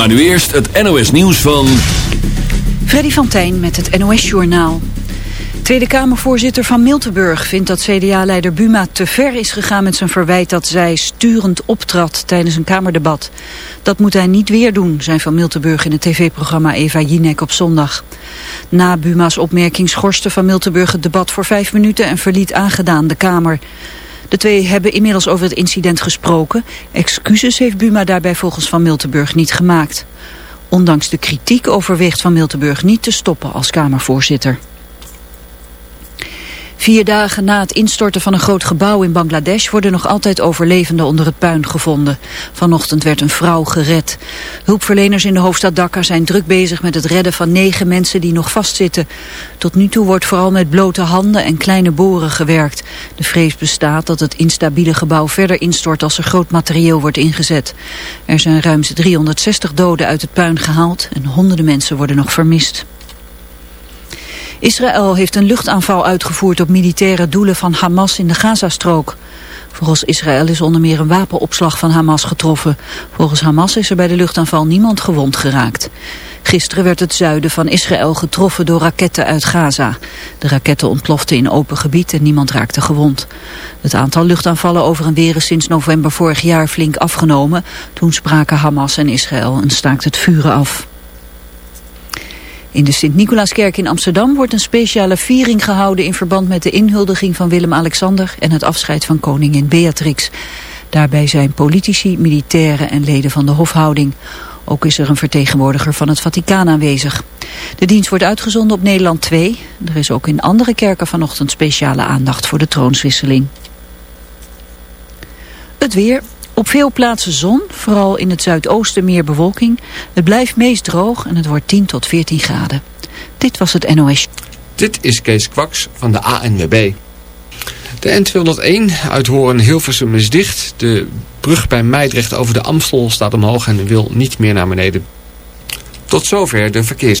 Maar nu eerst het NOS nieuws van... Freddy van Tijn met het NOS Journaal. Tweede Kamervoorzitter van Miltenburg vindt dat CDA-leider Buma te ver is gegaan met zijn verwijt dat zij sturend optrad tijdens een Kamerdebat. Dat moet hij niet weer doen, zei Van Miltenburg in het tv-programma Eva Jinek op zondag. Na Buma's opmerking schorste Van Miltenburg het debat voor vijf minuten en verliet aangedaan de Kamer. De twee hebben inmiddels over het incident gesproken. Excuses heeft Buma daarbij volgens Van Miltenburg niet gemaakt. Ondanks de kritiek overweegt Van Miltenburg niet te stoppen als Kamervoorzitter. Vier dagen na het instorten van een groot gebouw in Bangladesh worden nog altijd overlevenden onder het puin gevonden. Vanochtend werd een vrouw gered. Hulpverleners in de hoofdstad Dhaka zijn druk bezig met het redden van negen mensen die nog vastzitten. Tot nu toe wordt vooral met blote handen en kleine boren gewerkt. De vrees bestaat dat het instabiele gebouw verder instort als er groot materieel wordt ingezet. Er zijn ruim 360 doden uit het puin gehaald en honderden mensen worden nog vermist. Israël heeft een luchtaanval uitgevoerd op militaire doelen van Hamas in de Gazastrook. Volgens Israël is onder meer een wapenopslag van Hamas getroffen. Volgens Hamas is er bij de luchtaanval niemand gewond geraakt. Gisteren werd het zuiden van Israël getroffen door raketten uit Gaza. De raketten ontploften in open gebied en niemand raakte gewond. Het aantal luchtaanvallen over en weer is sinds november vorig jaar flink afgenomen. Toen spraken Hamas en Israël en staakt het vuren af. In de Sint-Nicolaaskerk in Amsterdam wordt een speciale viering gehouden in verband met de inhuldiging van Willem-Alexander en het afscheid van koningin Beatrix. Daarbij zijn politici, militairen en leden van de hofhouding. Ook is er een vertegenwoordiger van het Vaticaan aanwezig. De dienst wordt uitgezonden op Nederland 2. Er is ook in andere kerken vanochtend speciale aandacht voor de troonswisseling. Het weer. Op veel plaatsen zon, vooral in het zuidoosten meer bewolking. Het blijft meest droog en het wordt 10 tot 14 graden. Dit was het NOS. Dit is Kees Kwaks van de ANWB. De N201 uit Horen-Hilversum is dicht. De brug bij Meidrecht over de Amstel staat omhoog en wil niet meer naar beneden. Tot zover de verkeers.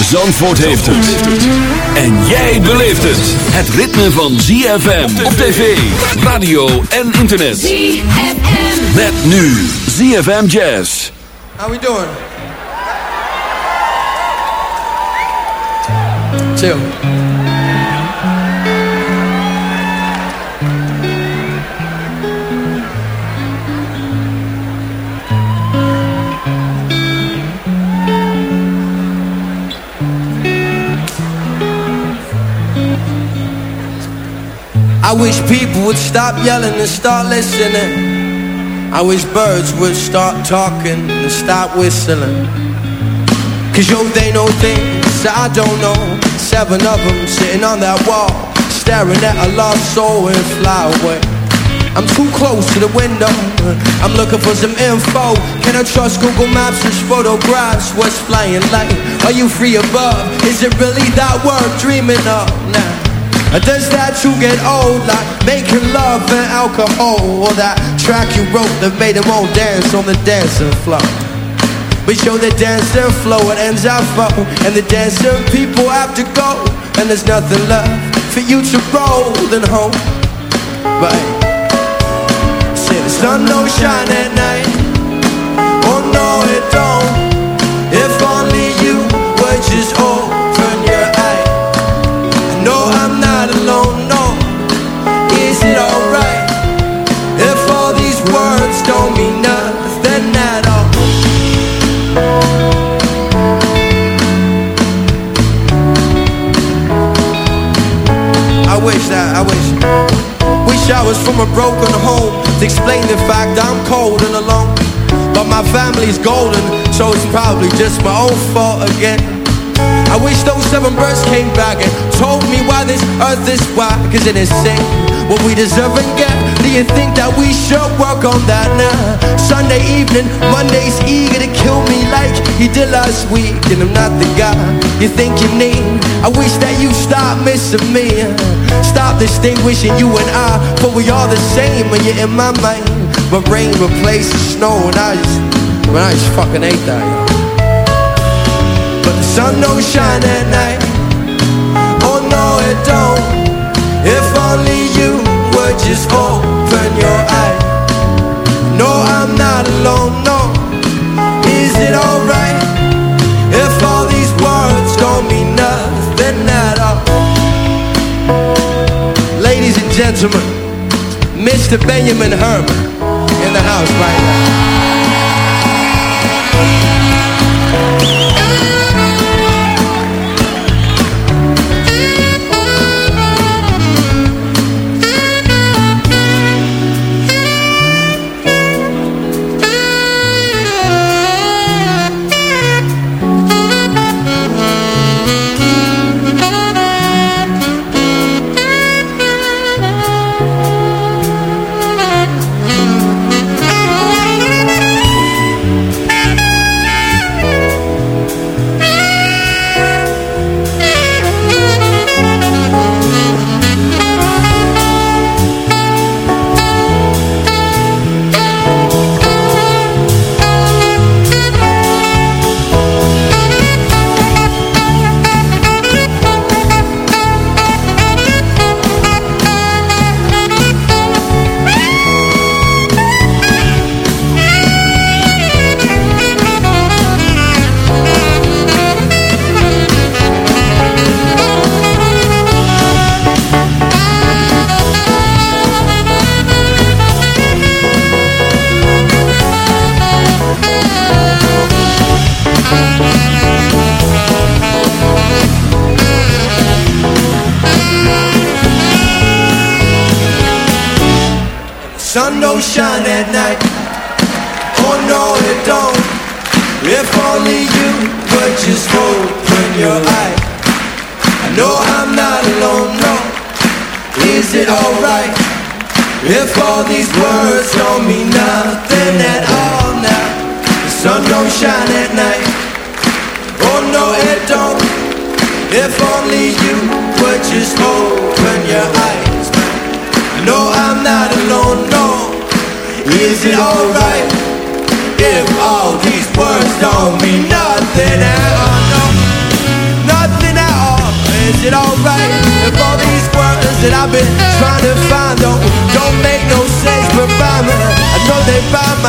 Zandvoort heeft het. En jij beleeft het. Het ritme van ZFM op tv, radio en internet. ZFM. Met nu ZFM Jazz. How we doing? Chill. I wish people would stop yelling and start listening. I wish birds would start talking and stop whistling. Cause yo, they know things I don't know. Seven of them sitting on that wall, staring at a lost soul and fly away. I'm too close to the window. I'm looking for some info. Can I trust Google Maps? There's photographs. What's flying like? Are you free above? Is it really that worth dreaming of now? Does that you get old like making love and alcohol? Or that track you wrote that made them all dance on the dancing floor? We show the dancing flow, it ends our flow And the dancing people have to go And there's nothing left for you to roll and home Right Say the sun don't shine at night Oh no it don't If only you would just open Was from a broken home To explain the fact I'm cold and alone. But my family's golden So it's probably just my own fault again. I wish those seven birds came back and told me why this earth is why Cause it is sick what we deserve and get. Do you think that we should work on that? Now? Sunday evening, Monday's eager to kill me like he did last week And I'm not the guy you think you need. I wish that you stop missing me. Stop distinguishing you and I For we are the same when you're in my mind. But rain replaces snow and I just, man, I just fucking hate that, yo. But the sun don't shine at night. Oh no it don't If only you would just open your eye No I'm not alone, no. Is it alright? If all these words don't mean nothing at all. Ladies and gentlemen Mr. Benjamin Herman In the house right now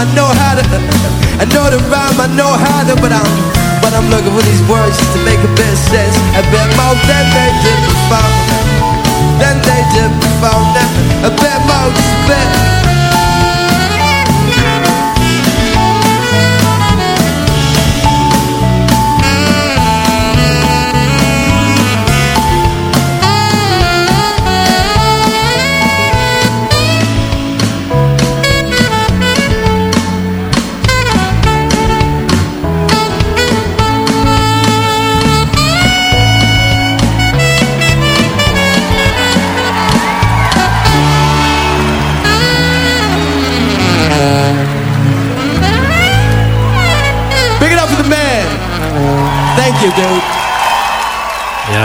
I know how to I know the rhyme, I know how to But I'm, but I'm looking for these words just to make a bit sense. A bit more than they did before. Than they did before now. A bit more, just a bit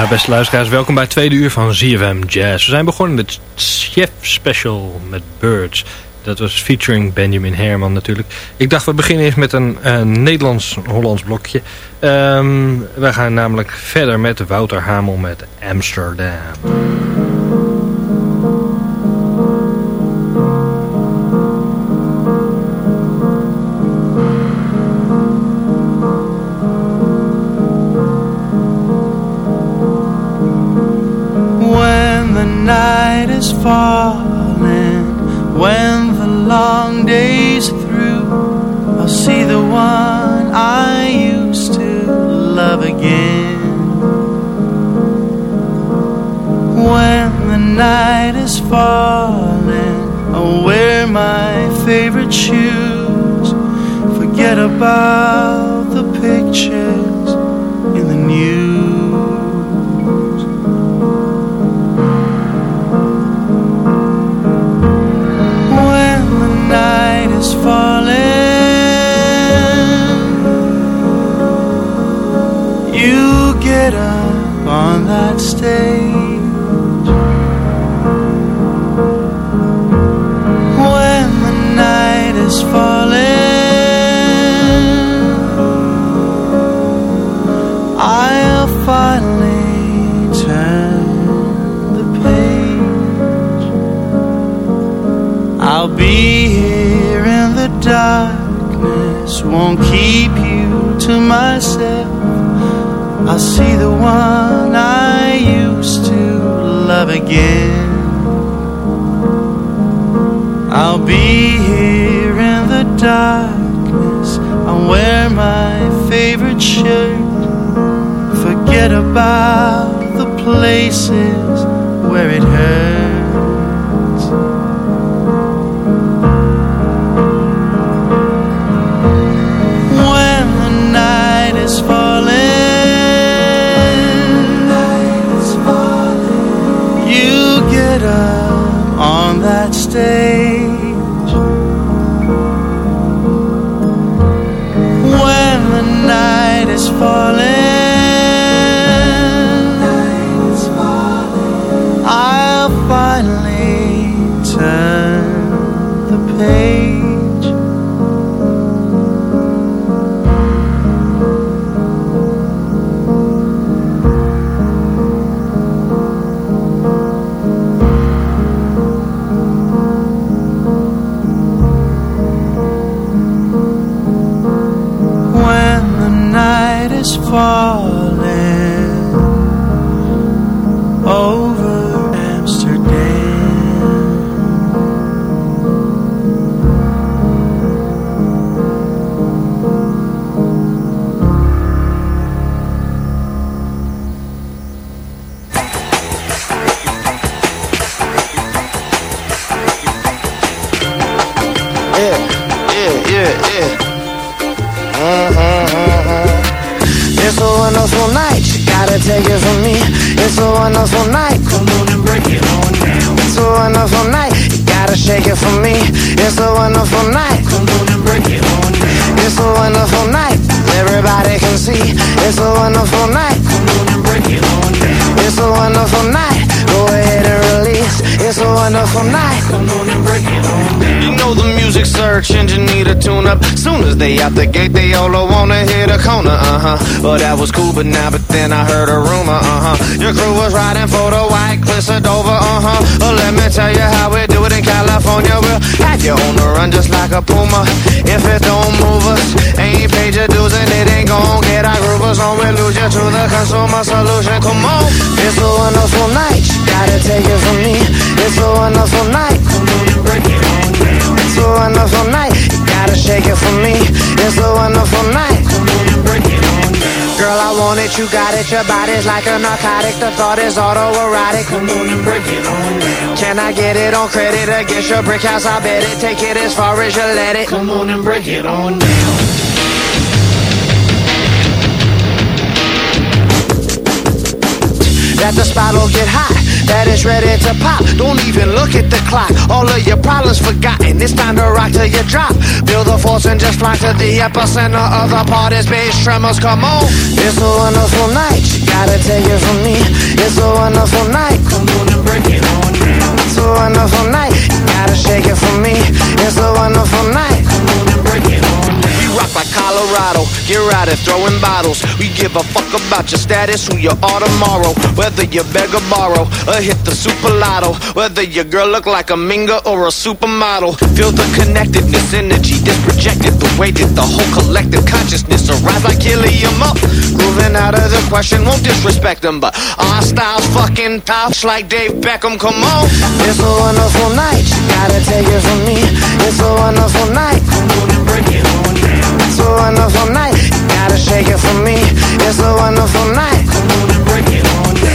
beste luisteraars, welkom bij het tweede uur van ZFM Jazz. We zijn begonnen met Chef Special met Birds. Dat was featuring Benjamin Herman natuurlijk. Ik dacht we beginnen eens met een uh, Nederlands-Hollands blokje. Um, we gaan namelijk verder met Wouter Hamel met Amsterdam. Night is falling, when the long day's through, I'll see the one I used to love again. When the night is falling, I'll wear my favorite shoes, forget about the pictures in the news. Won't keep you to myself. I'll see the one I used to love again. I'll be here in the darkness. I'll wear my favorite shirt. Forget about the places where it hurts. But that was cool, but now, but then I heard a rumor, uh-huh. Your crew was riding for the white cliffs of Dover, uh-huh. Well, let me tell you how we do it in California. We'll have you on the run just like a puma. If it don't move us, ain't paid your dues and it ain't gon' get our groovers on. We lose you to the consumer solution. Come on. It's a wonderful night, gotta take it from me. It's a wonderful night. Come on and break it down. It's a wonderful night You gotta shake it for me. It's a wonderful night. Girl, I want it, you got it. Your body's like a narcotic. The thought is autoerotic. Come on and break it on down. Can I get it on credit against your brick house? I bet it. Take it as far as you let it. Come on and break it on down. That the spot will get hot that is ready to pop. Don't even look at the clock. All of your problems forgotten. It's time to rock till you drop. Feel the force and just fly to the epicenter of the party's bass tremors. Come on. It's a wonderful night, you gotta take it from me. It's a wonderful night, come on and break it on down. It's a wonderful night, you gotta shake it for me. It's a wonderful night, down. Like Colorado, get right at throwing bottles. We give a fuck about your status, who you are tomorrow. Whether you beg or borrow, or hit the super lotto. Whether your girl look like a minga or a supermodel. Feel the connectedness, energy that's projected. The way that the whole collective consciousness arise like helium up. Grooving out of the question, won't disrespect them, but our style's fucking tops like Dave Beckham. Come on. It's a wonderful night, you gotta take it from me. It's a wonderful night, come on and break it on down. It's a wonderful night, gotta shake it from me. It's a wonderful night.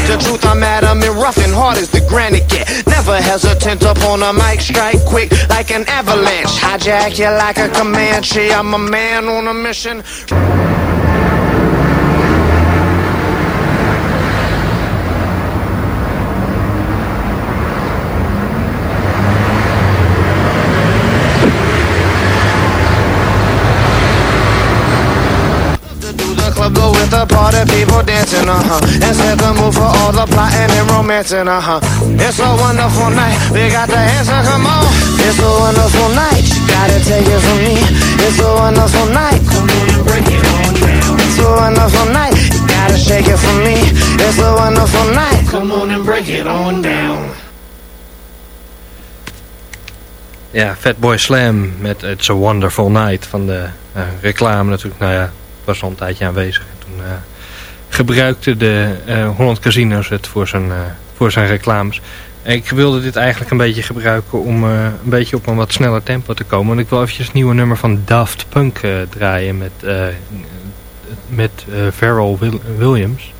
The truth, I'm adamant, rough and hard as the granite. Never hesitant a mic, strike quick like an avalanche. Hijack you like a Comanche. I'm a man on a mission. The people dancing, uh-huh And set the mood for all the plotting and romancing, uh-huh It's a wonderful night, we got the answer, come on It's a wonderful night, you gotta take it from me. It's a wonderful night, come on and break it on down. It's a wonderful night, you gotta shake it from me. It's a wonderful night, come on and break it on down. Ja, Fatboy Slam met It's a Wonderful Night van de eh, reclame natuurlijk. Nou ja, was al een tijdje aanwezig. En toen eh, gebruikte de eh, Holland Casinos het voor zijn, eh, voor zijn reclames. Ik wilde dit eigenlijk een beetje gebruiken om eh, een beetje op een wat sneller tempo te komen. Want ik wil eventjes het nieuwe nummer van Daft Punk draaien met, eh, met Pharrell Wil- Williams.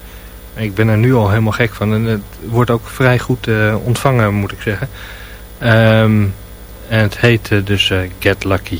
Ik ben er nu al helemaal gek van. En het wordt ook vrij goed ontvangen, moet ik zeggen. Ehm, en het heet dus Get Lucky.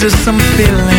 Is some feeling?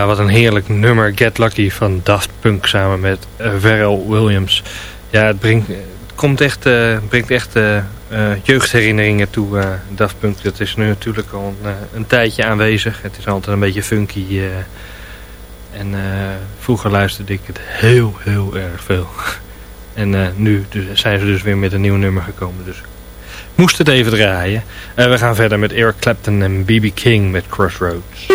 Ja, wat een heerlijk nummer. Get Lucky van Daft Punk samen met uh, Pharrell Williams. Ja, het, brengt, het komt echt, uh, brengt echt jeugdherinneringen toe, Daft Punk. Dat is nu natuurlijk al een, een, tijdje aanwezig. Het is altijd een beetje funky. en vroeger luisterde ik het heel, heel erg veel. en nu zijn ze dus weer met een nieuw nummer gekomen. Dus moest het even draaien. we gaan verder met Eric Clapton en B.B. King met Crossroads.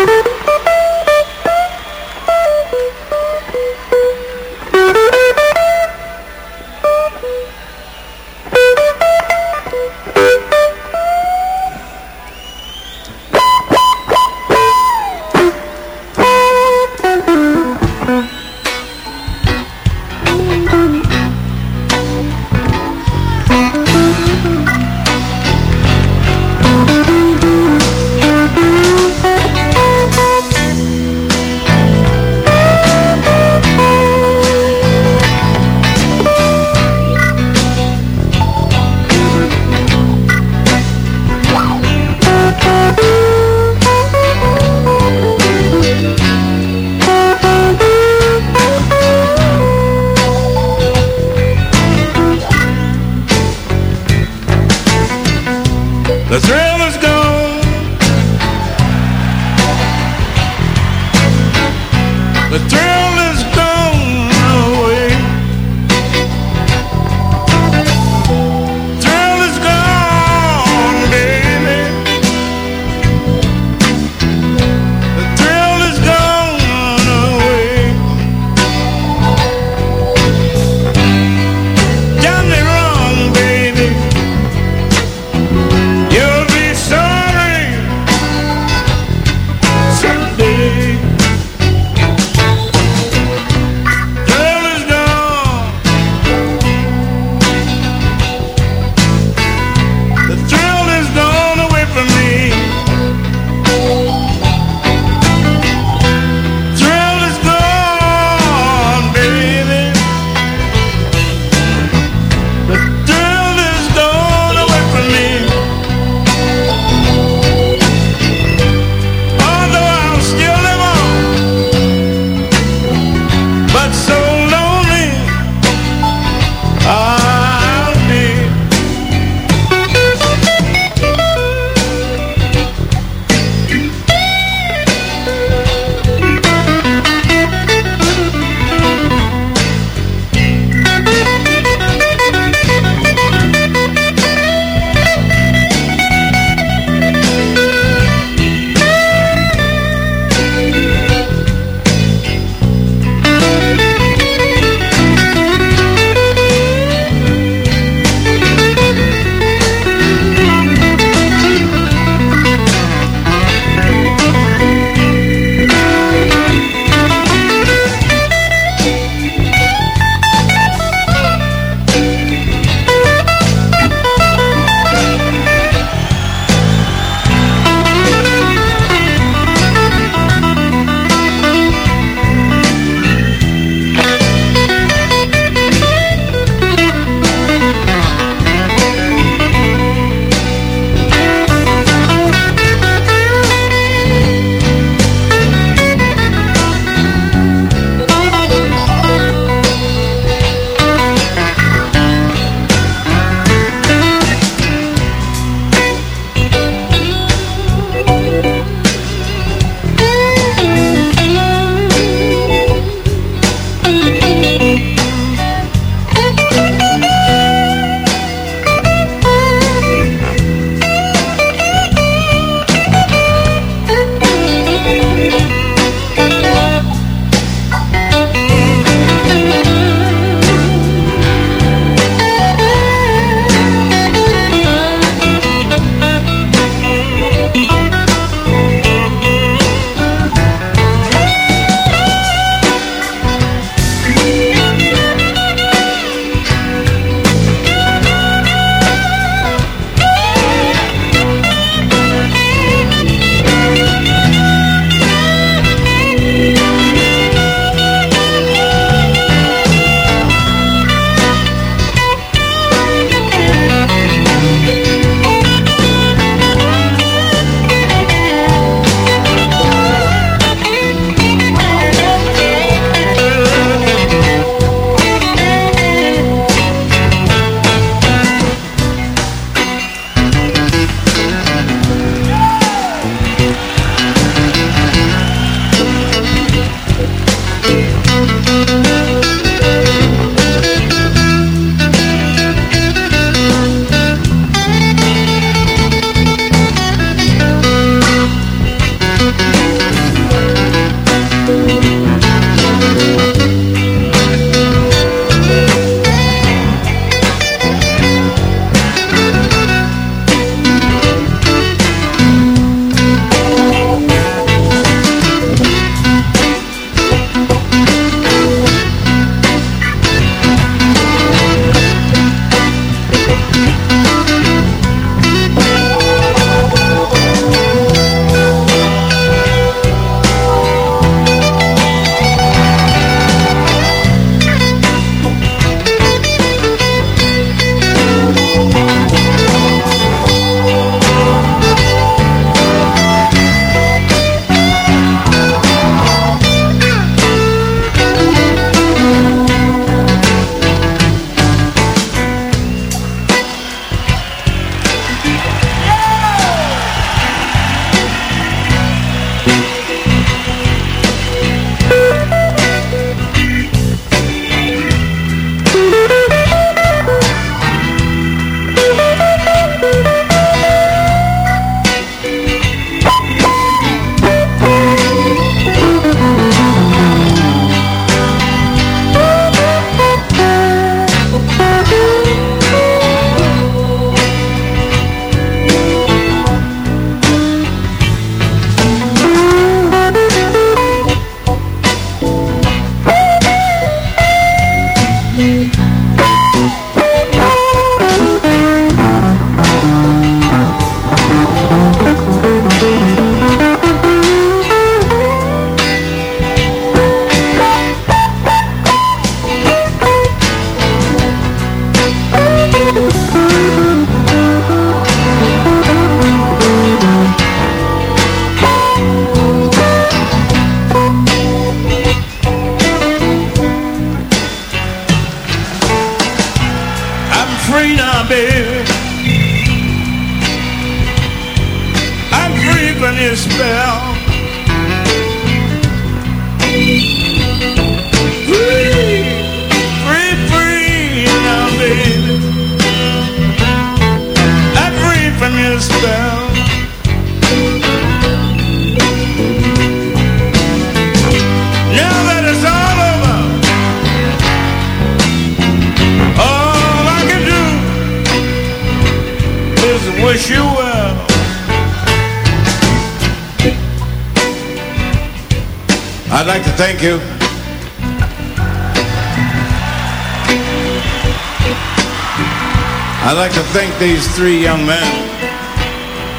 I'd like to thank these three young men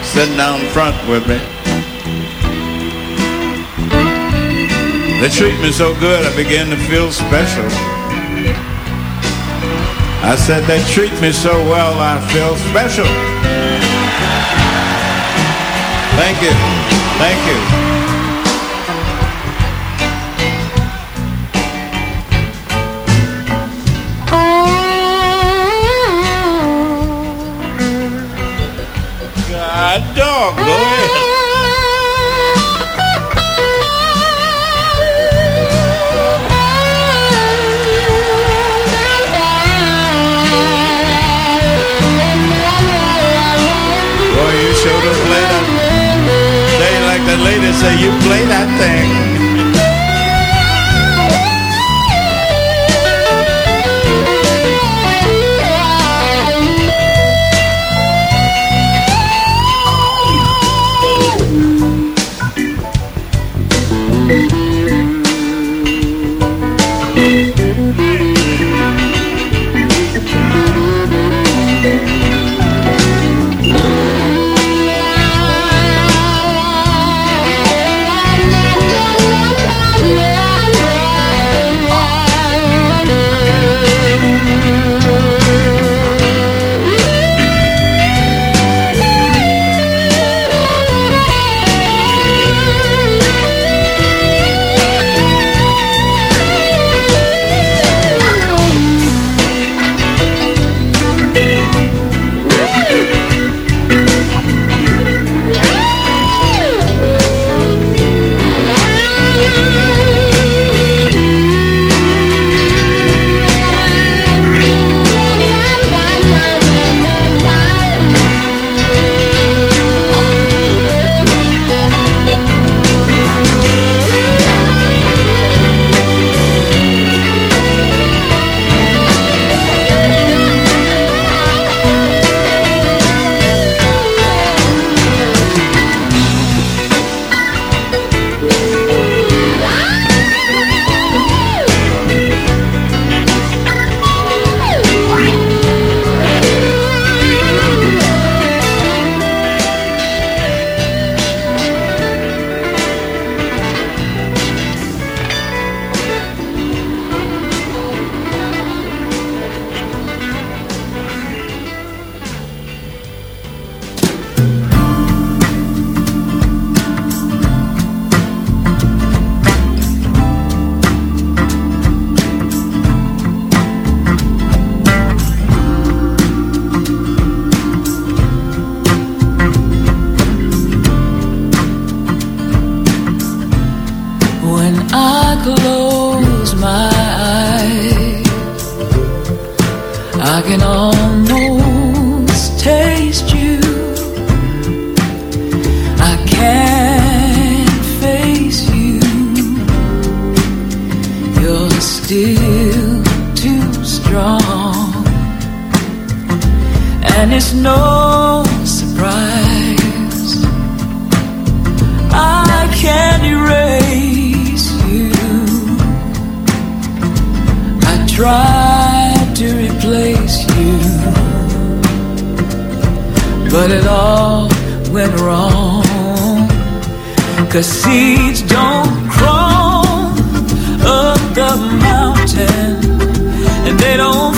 sitting down front with me. They treat me so good, I begin to feel special. I said, they treat me so well, I feel special. Thank you. Thank you. Dog, go ahead. Boy, you sure do play that. Say like that lady say, you play that thing. But it all went wrong. Cause seeds don't crawl up the mountain, and they don't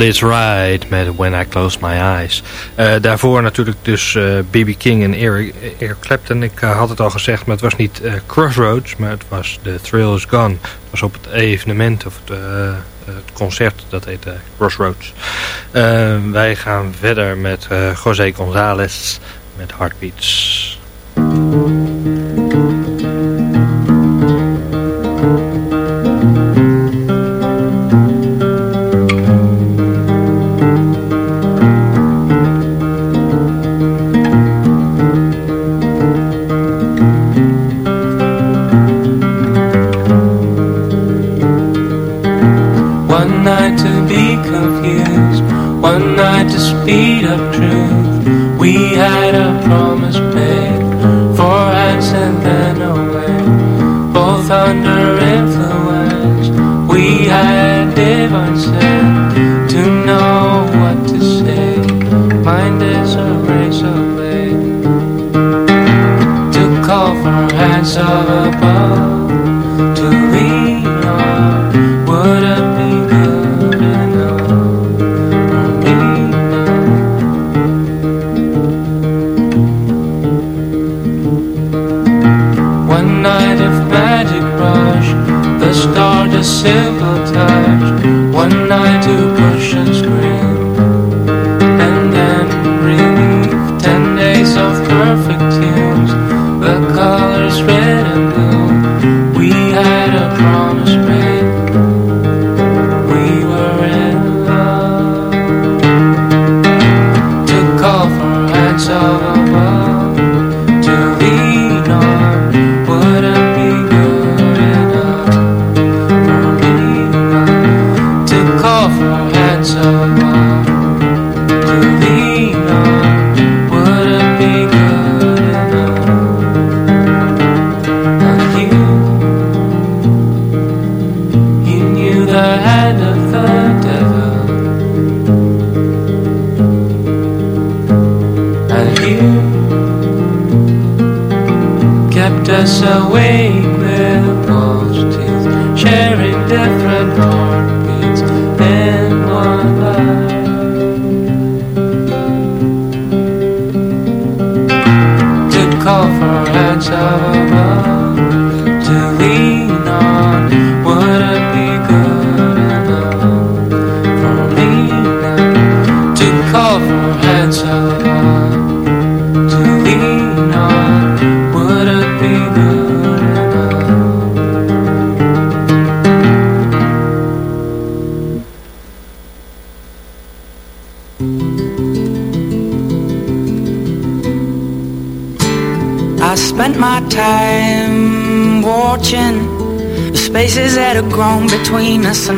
Liz Ride met When I Close My Eyes. Eh, daarvoor natuurlijk dus eh, B.B. King en Eric, Eric Clapton. Ik eh, had het al gezegd, maar het was niet eh, Crossroads, maar het was The Thrill Is Gone. Het was op het evenement, of het, eh, het concert, dat heette Crossroads. Eh, wij gaan verder met eh, José González met Heartbeats.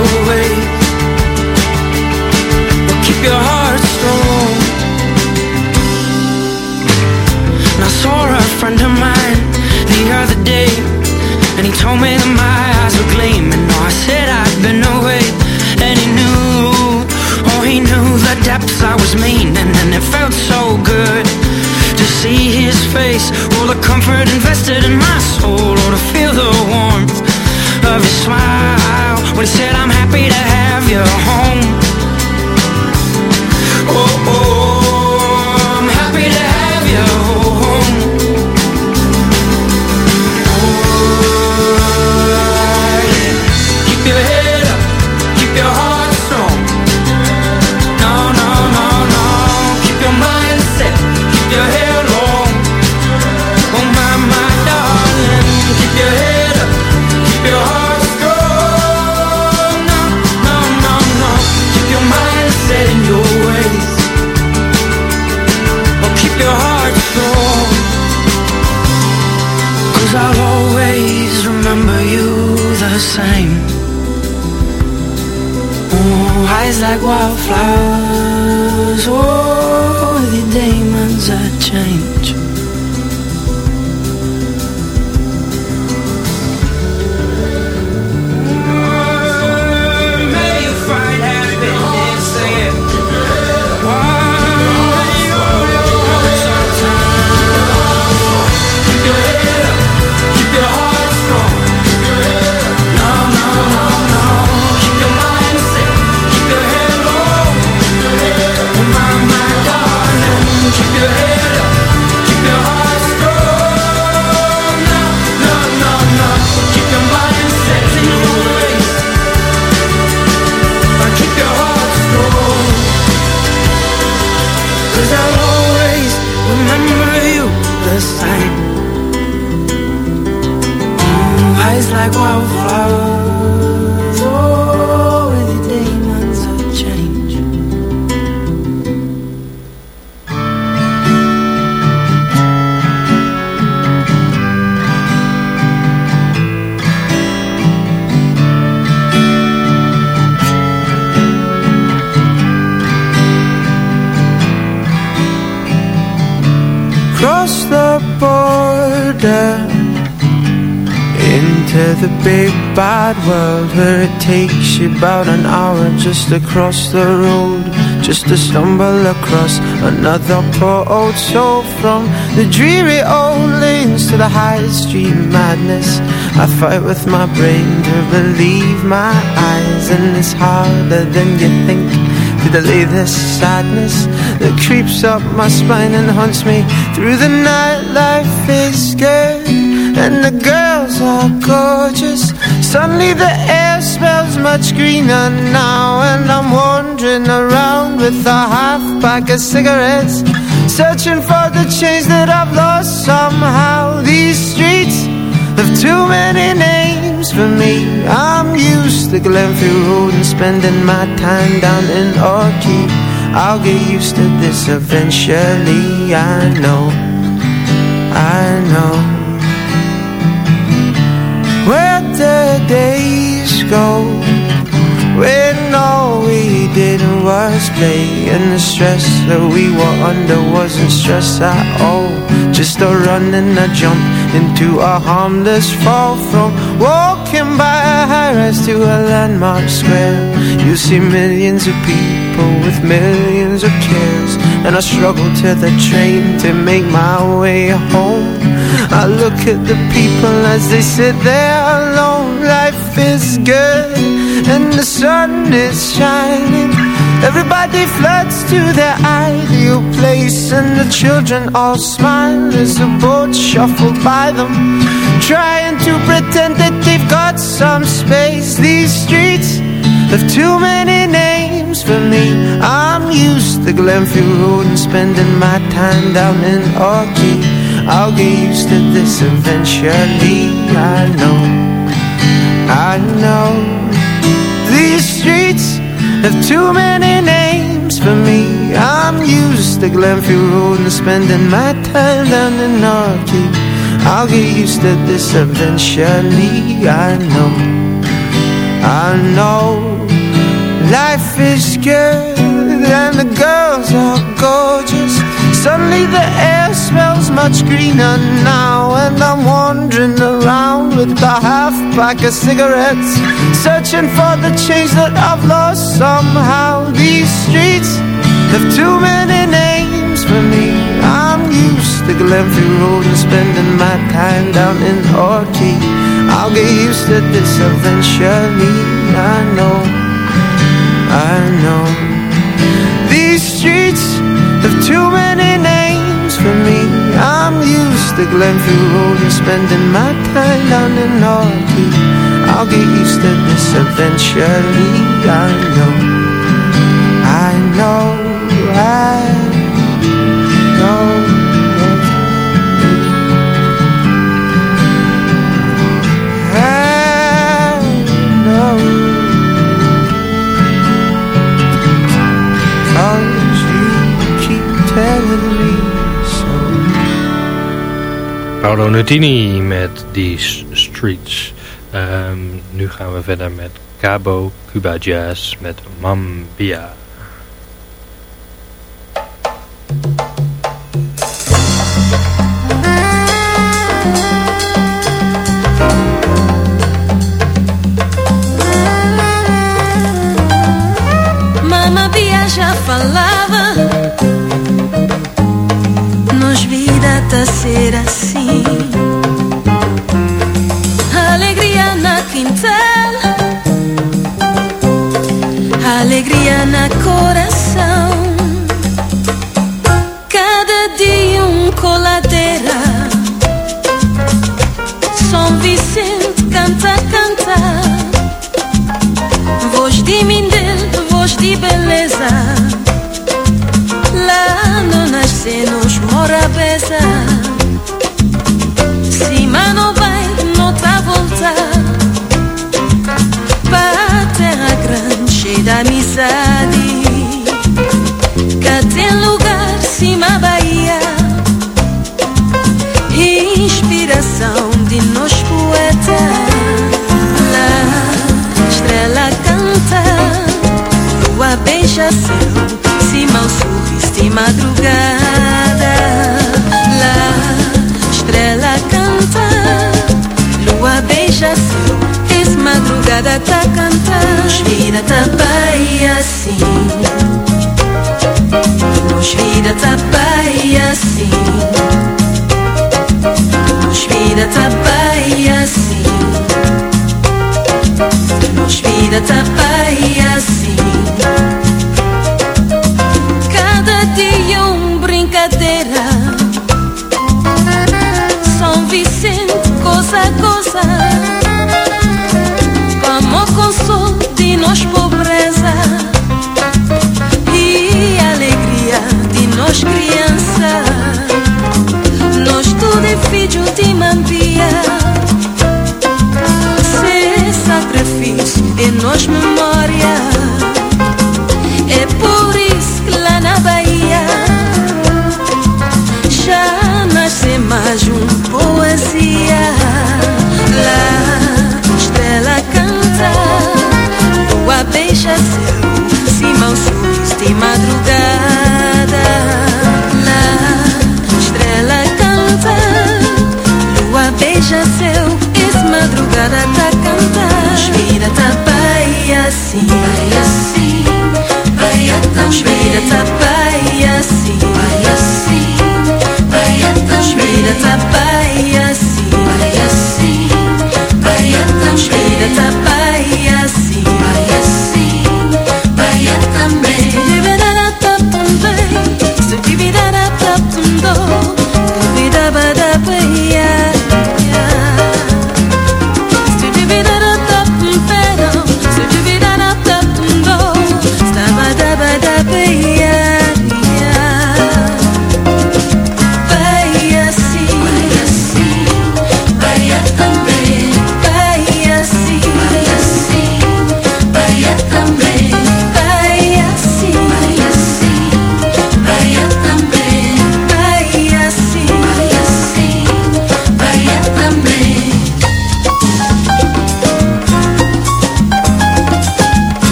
Your. But keep your heart strong. And I saw a friend of mine the other day, and he told me that my eyes were gleaming. Oh, I said I'd been away, and he knew, oh, he knew the depths I was meaning, and it felt so good to see his face, all the comfort invested in my soul, or to feel the warmth of his smile he said, I'm happy to have you home. Like into the big bad world where it takes you about an hour just to cross the road, just to stumble across another poor old soul from the dreary old lanes to the high street madness. I fight with my brain to believe my eyes, and it's harder than you think to delay this sadness that creeps up my spine and haunts me through the night. Life is good and the girls are gorgeous. Suddenly the air smells much greener now, and I'm wandering around with a half pack of cigarettes, searching for the change that I've lost somehow. These streets have too many names for me. I'm used to Glenfield Road and spending my time down in Orchid. I'll get used to this eventually. I know, I know. Days go when all we did was play, and the stress that we were under wasn't stress at all. Just a run and a jump into a harmless fall from walking by a high rise to a landmark square. You see millions of people with millions of cares, and I struggle to the train to make my way home. I look at the people as they sit there alone. Good, and the sun is shining. Everybody floods to their ideal place And the children all smile as the boats shuffle by them Trying to pretend that they've got some space. These streets have too many names for me. I'm used to Glenfield Road and spending my time down in Orkney I'll get used to this eventually, I know I know These streets have too many names for me. I'm used to Glenfield Road and spending my time down in Orkney I'll get used to this eventually, I know. I know Life is good and the girls are gorgeous Suddenly the air smells much greener now And I'm wandering around with a half pack of cigarettes Searching for the change that I've lost somehow. These streets have too many names for me. I'm used to Glenfield Road and spending my time down in Orkney I'll get used to this eventually, I know I know to Glenfield Road and spending my time down in Northie I'll get used to this eventually, I know. I know, I Paolo Nutini met S- Streets. Ehm, nu gaan we verder met Cabo Cuba Jazz met Mambia.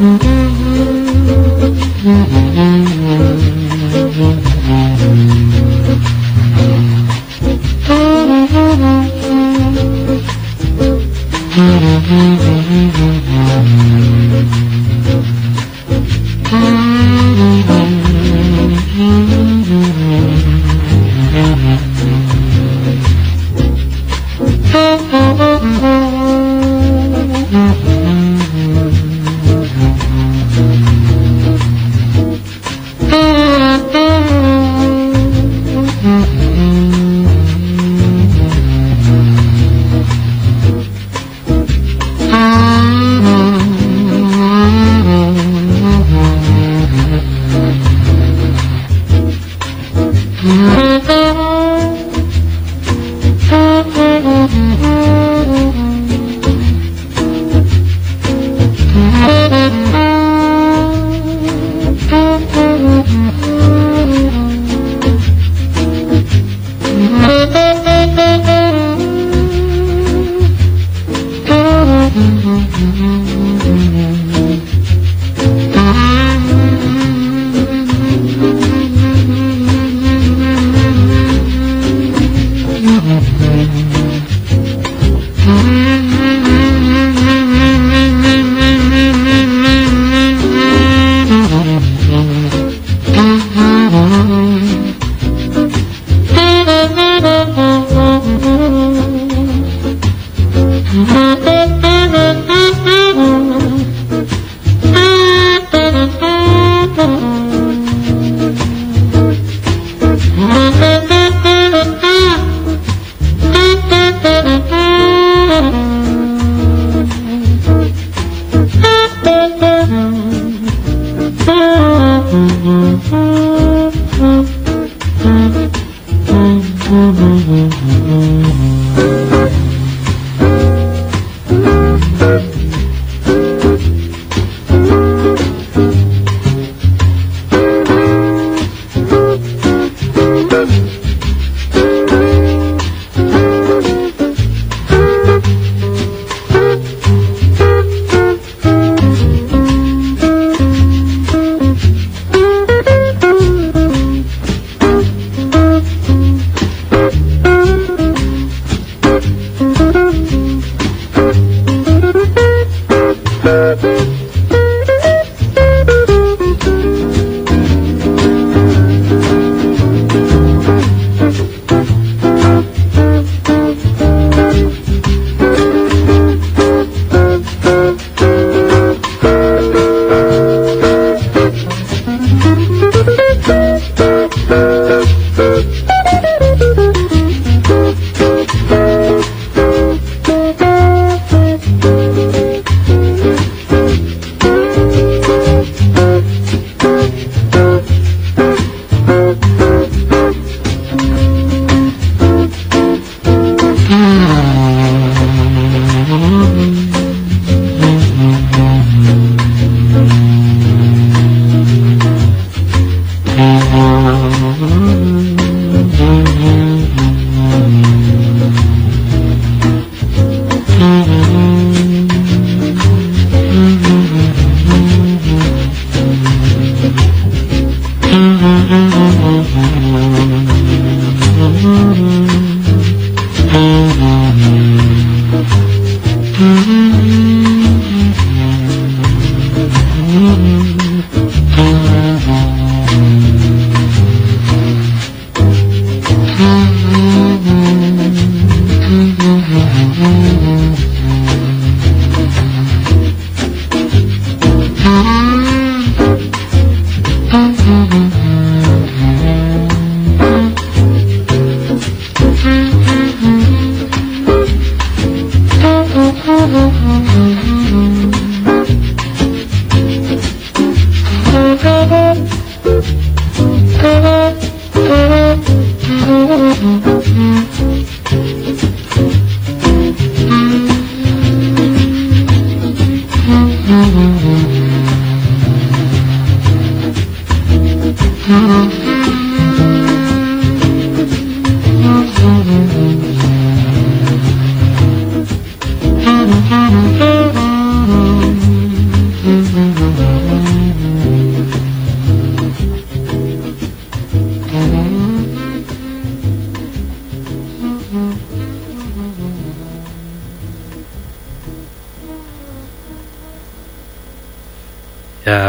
Thank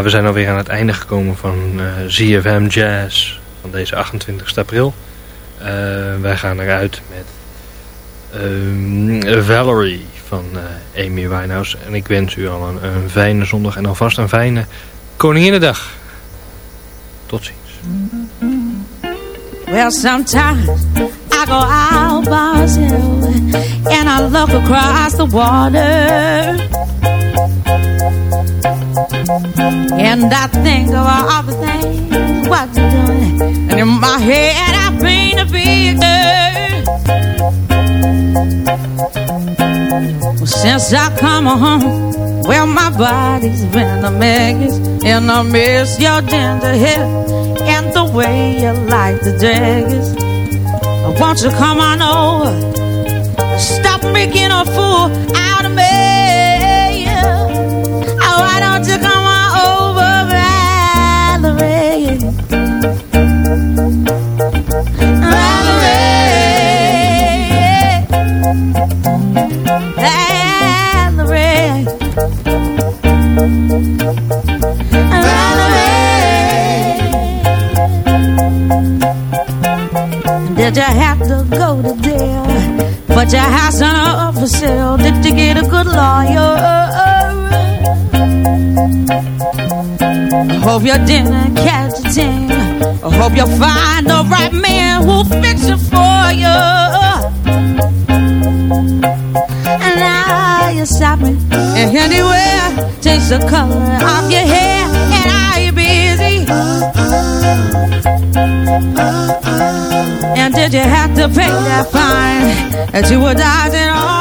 We zijn alweer aan het einde gekomen van eh ZFM Jazz van deze 28 april. Eh, wij gaan eruit met ehm, Valerie van eh, Amy Winehouse. En ik wens u al een, een fijne zondag en alvast een fijne Koninginnedag. Tot ziens. Well, sometimes I go out by myself and I look across the water. And I think of all the things what you're doing. And in my head I paint a picture. Since I come home, well, my body's been a mess. And I miss your ginger hair and the way you like the dress. Won't you come on over? Stop making a fool out of me. Don't you come on over, Valerie? Valerie. Valerie. Valerie. Did you have to go to jail? But your house on for sale. Did you get a good lawyer? I hope you didn't catch a tan. I hope you'll find the right man who'll fix it for you. And now you're shopping and anywhere. Change the color of your hair. And are you busy? And did you have to pay that fine that you were dodging all